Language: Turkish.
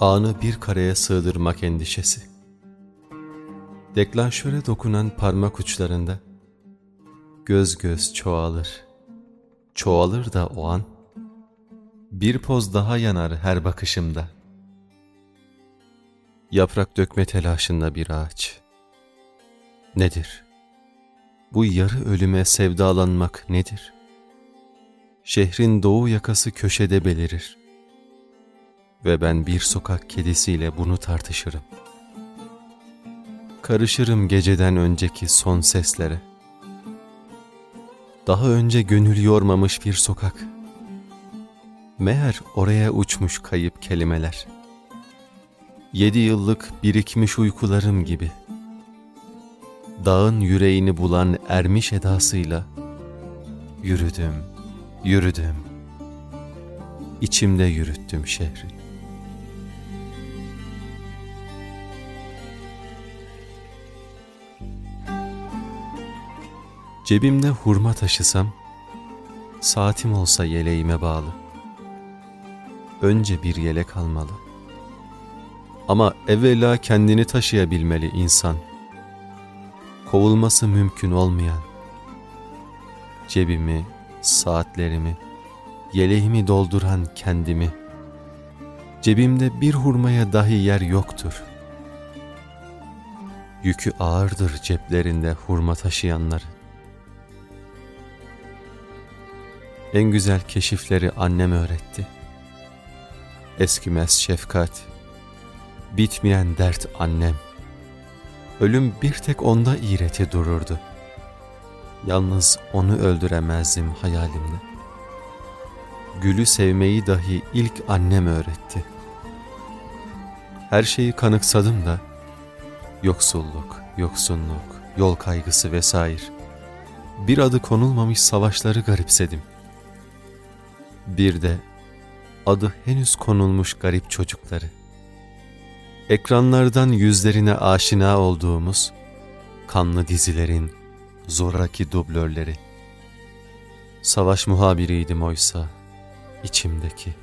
Anı bir kareye sığdırmak endişesi. Deklanşöre dokunan parmak uçlarında göz göz çoğalır. Çoğalır da o an bir poz daha yanar her bakışımda. Yaprak dökme telaşında bir ağaç. Nedir? Bu yarı ölüme sevdalanmak nedir? Şehrin doğu yakası köşede belirir. Ve ben bir sokak kedisiyle bunu tartışırım. Karışırım geceden önceki son seslere. Daha önce gönül yormamış bir sokak. Meğer oraya uçmuş kayıp kelimeler. Yedi yıllık birikmiş uykularım gibi. Dağın yüreğini bulan ermiş edasıyla yürüdüm, yürüdüm. İçimde yürüttüm şehri. Cebimde hurma taşısam, saatim olsa yeleğime bağlı. Önce bir yelek almalı. Ama evvela kendini taşıyabilmeli insan. Kovulması mümkün olmayan. Cebimi, saatlerimi, yeleğimi dolduran kendimi. Cebimde bir hurmaya dahi yer yoktur. Yükü ağırdır ceplerinde hurma taşıyanların. En güzel keşifleri annem öğretti. Eskimez şefkat, bitmeyen dert annem. Ölüm bir tek onda iğreti dururdu. Yalnız onu öldüremezdim hayalimde. Gülü sevmeyi dahi ilk annem öğretti. Her şeyi kanıksadım da, yoksulluk, yoksunluk, yol kaygısı vesaire. Bir adı konulmamış savaşları garipsedim. Bir de adı henüz konulmuş garip çocukları. Ekranlardan yüzlerine aşina olduğumuz kanlı dizilerin zoraki dublörleri. Savaş muhabiriydim oysa içimdeki.